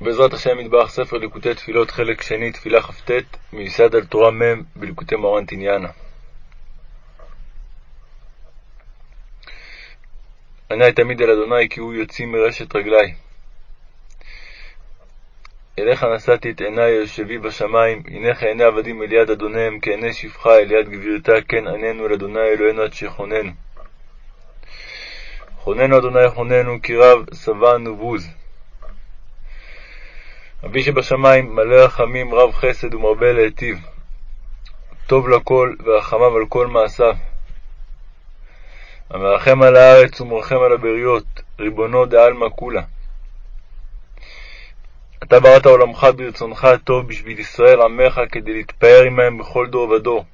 בעזרת השם מטבח ספר ליקוטי תפילות חלק שני תפילה כ"ט מיסד על תורה מ' בליקוטי מורן תניאנה עיני תמיד אל אדוני כי הוא יוציא מרשת רגלי. אליך נשאתי את עיני היושבי בשמיים הנך עיני עבדים אל יד אדוניהם כעיני שפחה אל יד גבירתה כן עננו אל אדוני אלוהינו עד שיחוננו חוננו אדוני חוננו כי רב שבענו בוז אבי שבשמיים מלא רחמים רב חסד ומרבה להיטיב טוב לכל ורחמיו על כל מעשיו. המרחם על הארץ ומרחם על הבריות ריבונו דעלמא כולה. אתה בראת עולמך ברצונך הטוב בשביל ישראל עמך כדי להתפאר עמהם בכל דור ודור.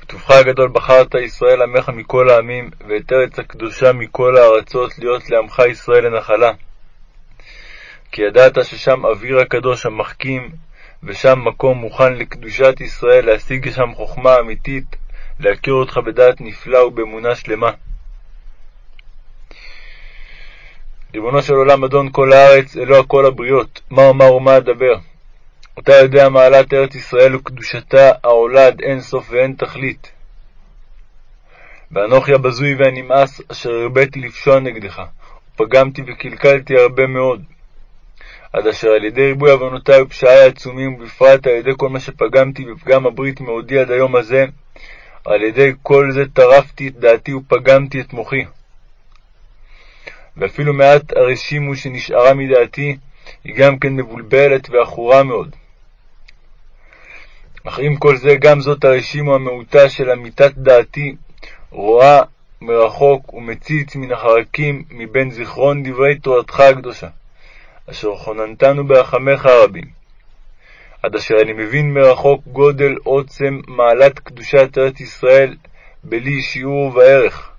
בטובך הגדול בחרת ישראל עמך מכל העמים ואת ארץ הקדושה מכל הארצות להיות לעמך ישראל לנחלה כי ידעת ששם אוויר הקדוש המחכים, ושם מקום מוכן לקדושת ישראל, להשיג שם חוכמה אמיתית, להכיר אותך בדעת נפלא ובאמונה שלמה. ריבונו של עולם, אדון כל הארץ, אלוה כל הבריות, מה אומר ומה אדבר? אתה יודע מעלת ארץ ישראל וקדושתה העולה עד אין סוף ואין תכלית. ואנוכי הבזוי והנמאס, אשר הרביתי לפשוע נגדך, ופגמתי וקלקלתי הרבה מאוד. עד אשר על ידי ריבוי עוונותי ופשעי העצומים, ובפרט על ידי כל מה שפגמתי בפגם הברית מעודי עד היום הזה, על ידי כל זה טרפתי את דעתי ופגמתי את מוחי. ואפילו מעט הרשימו שנשארה מדעתי, היא גם כן מבולבלת ועכורה מאוד. אך עם כל זה, גם זאת הרשימו המעוטה של אמיתת דעתי, רואה מרחוק ומציץ מן החרקים מבין זיכרון דברי תורתך הקדושה. אשר חוננתנו ברחמיך הרבים. עד אשר אני מבין מרחוק גודל עוצם מעלת קדושת ארץ ישראל בלי שיעור וערך.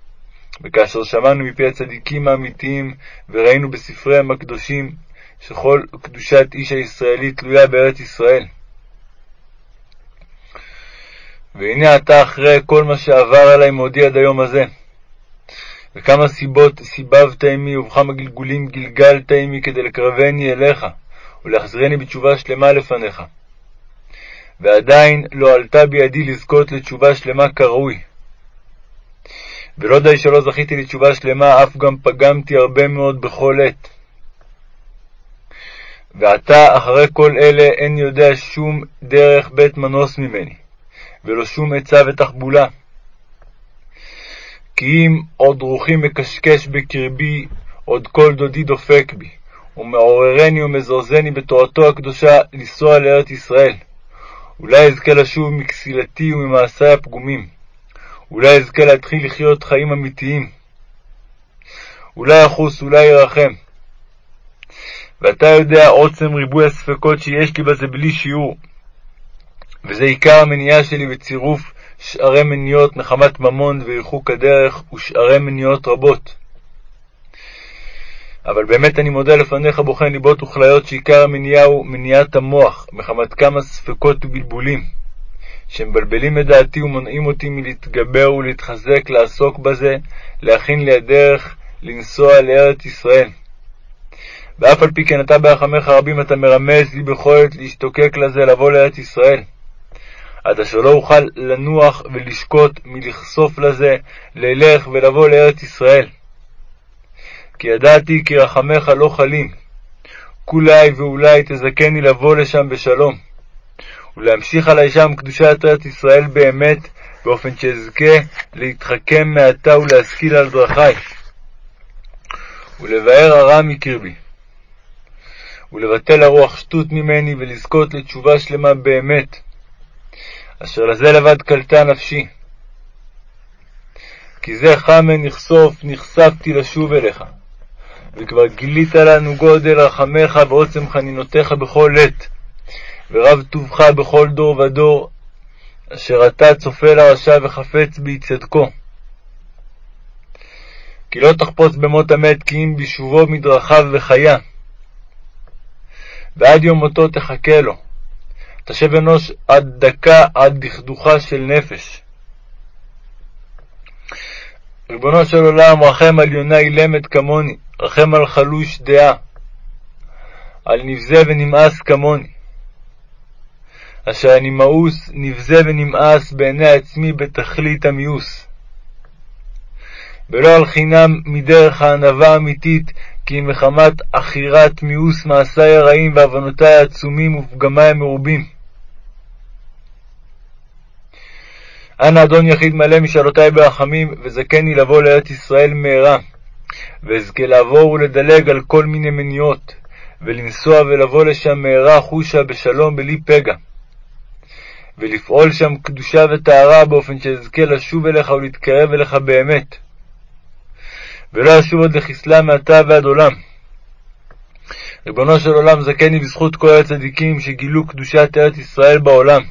וכאשר שמענו מפי הצדיקים האמיתיים וראינו בספריהם הקדושים שכל קדושת איש הישראלי תלויה בארץ ישראל. והנה אתה אחרי כל מה שעבר עלי מעודי עד היום הזה. וכמה סיבות סיבבת עמי, ובכמה גלגולים גלגלת עמי כדי לקרבני אליך, ולהחזירני בתשובה שלמה לפניך. ועדיין לא עלתה בידי לזכות לתשובה שלמה כראוי. ולא די שלא זכיתי לתשובה שלמה, אף גם פגמתי הרבה מאוד בכל עת. ועתה, אחרי כל אלה, אין יודע שום דרך בית מנוס ממני, ולא שום עצה ותחבולה. כי אם עוד רוחי מקשקש בקרבי, עוד כל דודי דופק בי, ומעוררני ומזרזני בתורתו הקדושה לנסוע לארץ ישראל. אולי אזכה לשוב מכסילתי וממעשיי הפגומים. אולי אזכה להתחיל לחיות חיים אמיתיים. אולי אחוס, אולי ירחם. ואתה יודע עוצם ריבוי הספקות שיש לי בזה בלי שיעור. וזה עיקר המניעה שלי בצירוף שערי מניות נחמת ממון וריחוק הדרך ושערי מניות רבות. אבל באמת אני מודה לפניך בוחן ליבות וכליות שעיקר המניעה הוא מניעת המוח, מחמת כמה ספקות ובלבולים, שמבלבלים את דעתי ומונעים אותי מלהתגבר ולהתחזק לעסוק בזה, להכין לי הדרך לנסוע לארץ ישראל. ואף על פי כן אתה ברחמך רבים אתה מרמז לי בכל עת להשתוקק לזה לבוא לארץ ישראל. עד אשר לא אוכל לנוח ולשקוט מלכסוף לזה, ללך ולבוא לארץ ישראל. כי ידעתי כי רחמך לא חלים, כולי ואולי תזכני לבוא לשם בשלום, ולהמשיך עלי שם קדושת ארץ ישראל באמת, באופן שאזכה להתחכם מעתה ולהשכיל על דרכי, ולבאר הרע מקרבי, ולבטל הרוח שטות ממני, ולזכות לתשובה שלמה באמת, אשר לזה לבד קלטה נפשי. כי זה חמא נכסוף, נחשפתי לשוב אליך, וכבר גילית לנו גודל רחמך ועוצם חנינותיך בכל עת, ורב טובך בכל דור ודור, אשר אתה צופה לרשע וחפץ בי צדקו. כי לא תחפוץ במות המת, כי אם בשובו מדרכיו וחיה. ועד יום מותו תחכה לו. תשב אנוש עד דקה עד דכדוכה של נפש. ריבונו של עולם, רחם על יונה אילמת כמוני, רחם על חלוש דעה. על נבזה ונמאס כמוני. אשר אני מאוס, נבזה ונמאס בעיני עצמי בתכלית המיאוס. ולא על חינם מדרך הענווה האמיתית, כי מחמת עכירת מיאוס מעשיי הרעים ועוונותי העצומים ופגמיי המרובים. אנא אדון יחיד מלא משאלותי ברחמים, וזכני לבוא לארץ ישראל מהרה, ואזכה לעבור ולדלג על כל מיני מניעות, ולנסוע ולבוא לשם מהרה חושה בשלום בלי פגע. ולפעול שם קדושה וטהרה באופן שאזכה לשוב אליך ולהתקרב אליך באמת. ולא אשוב עוד לחסלה מעתה ועד עולם. ריבונו של עולם, זכני בזכות כל הצדיקים שגילו קדושת ארץ ישראל בעולם,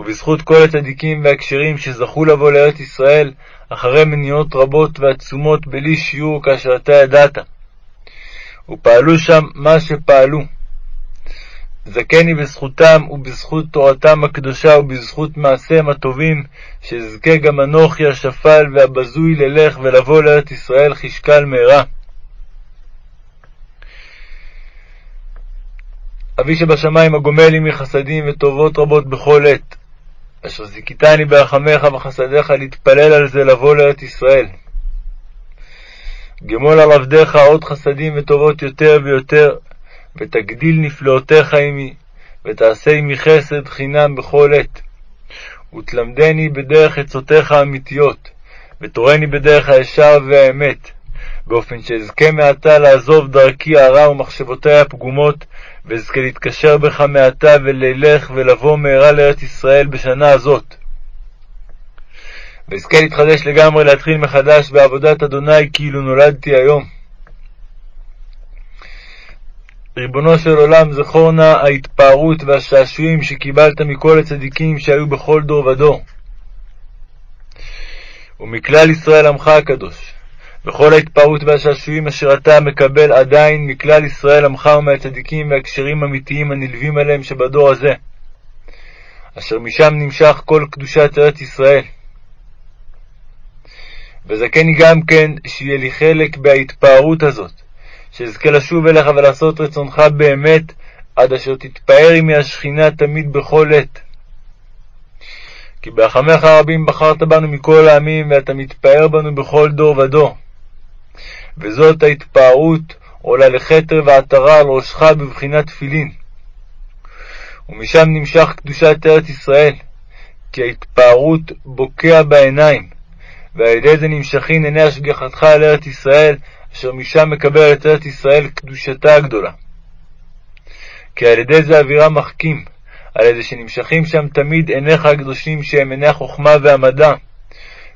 ובזכות כל הצדיקים והכשרים שזכו לבוא לארץ ישראל אחרי מניעות רבות ועצומות בלי שיעור כאשר אתה ידעת, ופעלו שם מה שפעלו. זכני בזכותם ובזכות תורתם הקדושה ובזכות מעשיהם הטובים, שאזכה גם אנוכי השפל והבזוי ללך ולבוא לארץ ישראל חשקל מהרה. אבי שבשמיים הגומל עמי חסדים וטובות רבות בכל עת, אשר זיכיתני ברחמך וחסדיך להתפלל על זה לבוא לארץ ישראל. גמול על עבדיך עוד חסדים וטובות יותר ויותר, ותגדיל נפלאותיך עמי, ותעשה עמי חסד חינם בכל עת. ותלמדני בדרך עצותיך האמיתיות, ותורני בדרך הישר והאמת, באופן שאזכה מעתה לעזוב דרכי הרע ומחשבותי הפגומות, ואזכה להתקשר בך מעתה וללך ולבוא מהרה לארץ ישראל בשנה הזאת. ואזכה להתחדש לגמרי להתחיל מחדש בעבודת אדוני כאילו נולדתי היום. ריבונו של עולם, זכור נא ההתפארות והשעשועים שקיבלת מכל הצדיקים שהיו בכל דור ודור, ומכלל ישראל עמך הקדוש, וכל ההתפארות והשעשועים אשר אתה מקבל עדיין מכלל ישראל עמך ומהצדיקים והקשרים האמיתיים הנלווים אליהם שבדור הזה, אשר משם נמשך כל קדושת ארץ ישראל. וזכני גם כן שיהיה לי חלק בהתפארות הזאת, שאזכה לשוב אליך ולעשות רצונך באמת, עד אשר תתפאר עמי השכינה תמיד בכל עת. כי ברחמיך הרבים בחרת בנו מכל העמים, ואתה מתפאר בנו בכל דור ודור. וזאת ההתפארות עולה לכתר ועטרה על ראשך בבחינת תפילין. ומשם נמשך קדושת ארץ ישראל, כי ההתפארות בוקע בעיניים, ועל ידי זה נמשכין עיני השגחתך על ארץ ישראל, אשר משם מקבל את ארץ ישראל קדושתה הגדולה. כי על ידי זה אווירה מחכים, על ידי שנמשכים שם תמיד עיניך הקדושים שהם עיני החוכמה והמדע.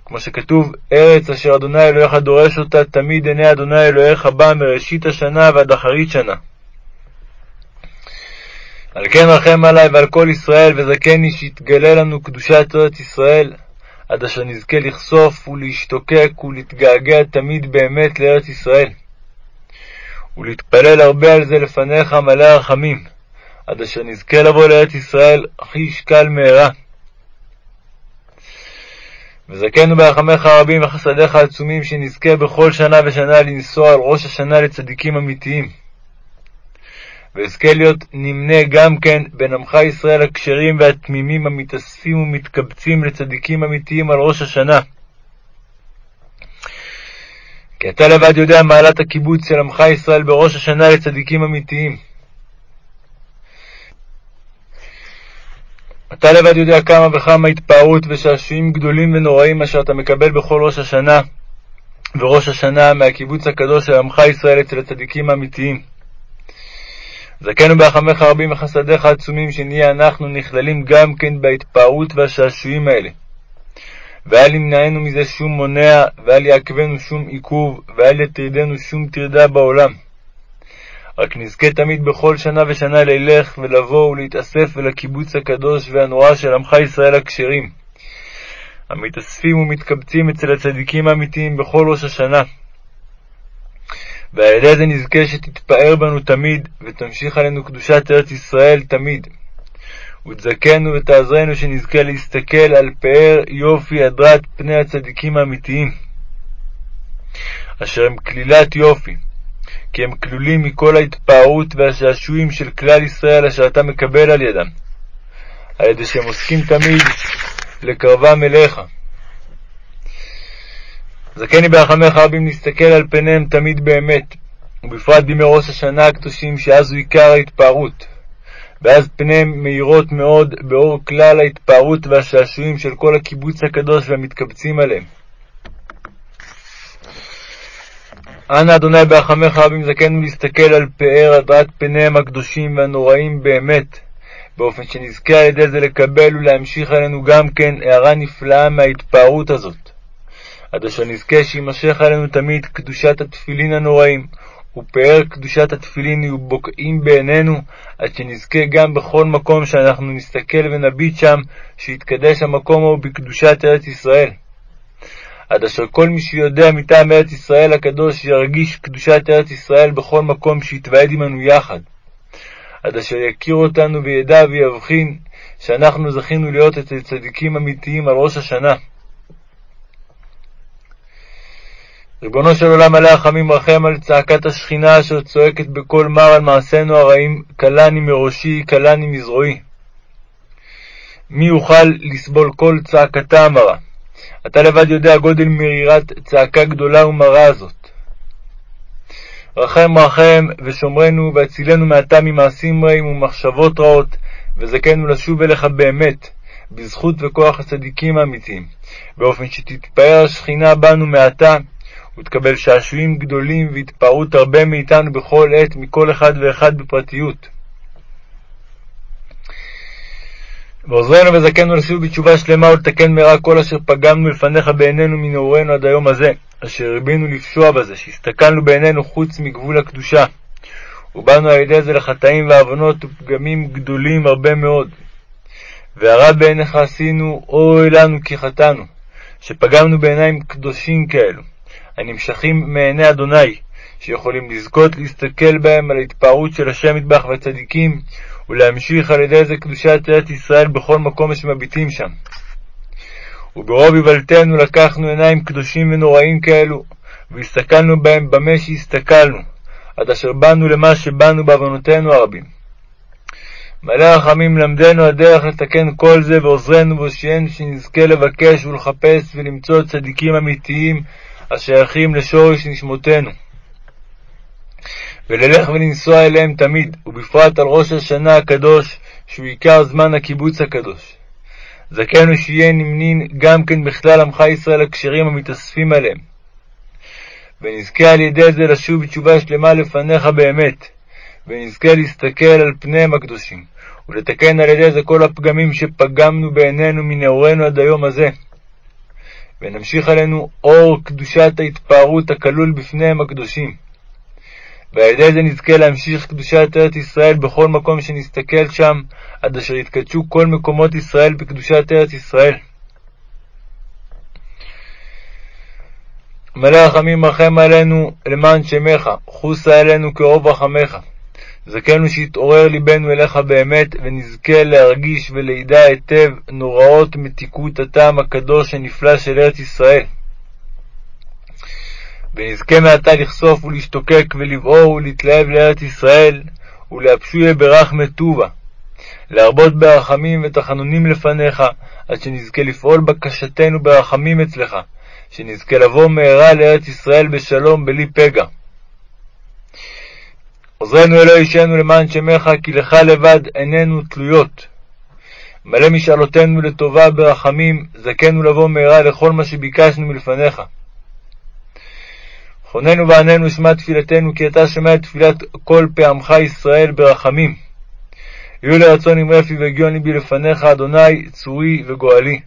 כמו שכתוב, ארץ אשר אדוני אלוהיך דורש אותה, תמיד עיני אדוני אלוהיך בא מראשית השנה ועד אחרית שנה. על כן רחם עלי ועל כל ישראל, וזכני שיתגלה לנו קדושת ארץ ישראל, עד אשר נזכה לחשוף ולהשתוקק ולהתגעגע תמיד באמת לארץ ישראל. ולהתפלל הרבה על זה לפניך מלא רחמים, עד אשר נזכה לבוא לארץ ישראל הכי ישקל מהרה. וזכנו ברחמך הרבים וחסדיך העצומים, שנזכה בכל שנה ושנה לנסוע על ראש השנה לצדיקים אמיתיים. ואזכה להיות נמנה גם כן בין עמך ישראל הכשרים והתמימים המתאספים ומתקבצים לצדיקים אמיתיים על ראש השנה. כי אתה לבד יודע מעלת הקיבוץ של עמך ישראל בראש השנה לצדיקים אמיתיים. אתה לבד יודע כמה וכמה התפארות ושעשועים גדולים ונוראים אשר אתה מקבל בכל ראש השנה וראש השנה מהקיבוץ הקדוש של עמך ישראל אצל הצדיקים האמיתיים. זכנו ברחמך רבים וחסדיך עצומים, שנהיה אנחנו נכללים גם כן בהתפארות והשעשועים האלה. ואל ימנענו מזה שום מונע, ואל יעכבנו שום עיכוב, ואל יטרידנו שום טרדה בעולם. רק נזכה תמיד בכל שנה ושנה ללך ולבוא ולהתאסף אל הקיבוץ הקדוש והנורא של עמך ישראל הכשרים, המתאספים ומתקבצים אצל הצדיקים האמיתיים בכל ראש השנה. ועל ידי זה נזכה שתתפאר בנו תמיד, ותמשיך עלינו קדושת ארץ ישראל תמיד. ותזכנו ותעזרנו שנזכה להסתכל על פאר יופי הדרת פני הצדיקים האמיתיים, אשר הם כלילת יופי, כי הם כלולים מכל ההתפארות והשעשועים של כלל ישראל אשר אתה מקבל על ידם, על ידי שהם עוסקים תמיד לקרבם אליך. זכני ברחמך רבים להסתכל על פניהם תמיד באמת, ובפרט בימי ראש השנה הקדושים, שאז הוא עיקר ההתפארות, ואז פניהם מאירות מאוד באור כלל ההתפארות והשעשועים של כל הקיבוץ הקדוש והמתקבצים עליהם. אנא אדוני ברחמך רבים זכנו להסתכל על פאר הדרת פניהם הקדושים והנוראים באמת, באופן שנזכה על ידי זה לקבל ולהמשיך עלינו גם כן הערה נפלאה מההתפארות הזאת. עד אשר נזכה שימשך עלינו תמיד קדושת התפילין הנוראים, ופאר קדושת התפילין יהיו בוקעים בעינינו, עד שנזכה גם בכל מקום שאנחנו נסתכל ונביט שם, שיתקדש המקום ההוא בקדושת ארץ ישראל. עד אשר כל מי שיודע מטעם ארץ ישראל הקדוש ירגיש קדושת ארץ ישראל בכל מקום שיתוועד עמנו יחד. עד אשר יכיר אותנו וידע ויבחין שאנחנו זכינו להיות אצל צדיקים אמיתיים על ראש השנה. ריבונו של עולם מלא החמים רחם על צעקת השכינה אשר צועקת בקול מר על מעשינו הרעים, כלני מראשי, כלני מזרועי. מי יוכל לסבול כל צעקתה המרה? אתה לבד יודע גודל מרירת צעקה גדולה ומרה הזאת. רחם רחם ושומרנו והצילנו מעתה ממעשים רעים ומחשבות רעות, וזכנו לשוב אליך באמת, בזכות וכוח הצדיקים האמיתיים, באופן שתתפאר השכינה בנו מעתה, ותקבל שעשועים גדולים והתפארות הרבה מאיתנו בכל עת, מכל אחד ואחד בפרטיות. ועוזרנו וזכנו לשוב בתשובה שלמה ולתקן מהרה כל אשר פגמנו לפניך בעינינו מנעורינו עד היום הזה, אשר הרבינו לפשוע בזה, שהסתכלנו בעינינו חוץ מגבול הקדושה. ובאנו על ידי זה לחטאים ועוונות ופגמים גדולים הרבה מאוד. והרע בעיניך עשינו, אוי לנו כי חטאנו, שפגמנו בעיניים קדושים כאלו, הנמשכים מעיני אדוני, שיכולים לזכות להסתכל בהם על ההתפארות של השם מטבח והצדיקים, ולהמשיך על ידי זה קדושת ארץ ישראל בכל מקום שמביטים שם. וברוב יבלתנו לקחנו עיניים קדושים ונוראים כאלו, והסתכלנו בהם במה שהסתכלנו, עד אשר באנו למה שבאנו בעוונותינו הרבים. מלא רחמים למדנו הדרך לתקן כל זה, ועוזרנו והושיענו שנזכה לבקש ולחפש ולמצוא צדיקים אמיתיים השייכים לשורש נשמותינו. וללך ולנסוע אליהם תמיד, ובפרט על ראש השנה הקדוש, שהוא עיקר זמן הקיבוץ הקדוש. זכנו שיהיה נמנין גם כן בכלל עמך ישראל הכשרים המתאספים עליהם. ונזכה על ידי זה לשוב בתשובה שלמה לפניך באמת, ונזכה להסתכל על פניהם הקדושים, ולתקן על ידי זה כל הפגמים שפגמנו בעינינו מנעורינו עד היום הזה. ונמשיך עלינו אור קדושת ההתפארות הכלול בפניהם הקדושים. ועל ידי זה נזכה להמשיך קדושת ארץ ישראל בכל מקום שנסתכל שם, עד אשר יתקדשו כל מקומות ישראל בקדושת ארץ ישראל. מלא רחמים רחם עלינו למען שמך, חוסה אלינו כרוב רחמך. זכנו שיתעורר ליבנו אליך באמת, ונזכה להרגיש ולידע היטב נוראות מתיקות הטעם הקדוש הנפלא של ארץ ישראל. ונזכה מעתה לחשוף ולהשתוקק ולבעור ולהתלהב לארץ ישראל, ולהפשויה ברחמי טובה, להרבות ברחמים ותחנונים לפניך, עד שנזכה לפעול בקשתנו ברחמים אצלך, שנזכה לבוא מהרה לארץ ישראל בשלום בלי פגע. עוזרנו אלוהי אישנו למען שמך, כי לך לבד איננו תלויות. מלא משאלותינו לטובה ברחמים, זכנו לבוא מהרה לכל מה שביקשנו מלפניך. חוננו ועננו שמע תפילתנו, כי אתה שומע את תפילת כל פעמך ישראל ברחמים. יהיו לרצון עם רפי והגיון ליבי לפניך, אדוני, צורי וגואלי.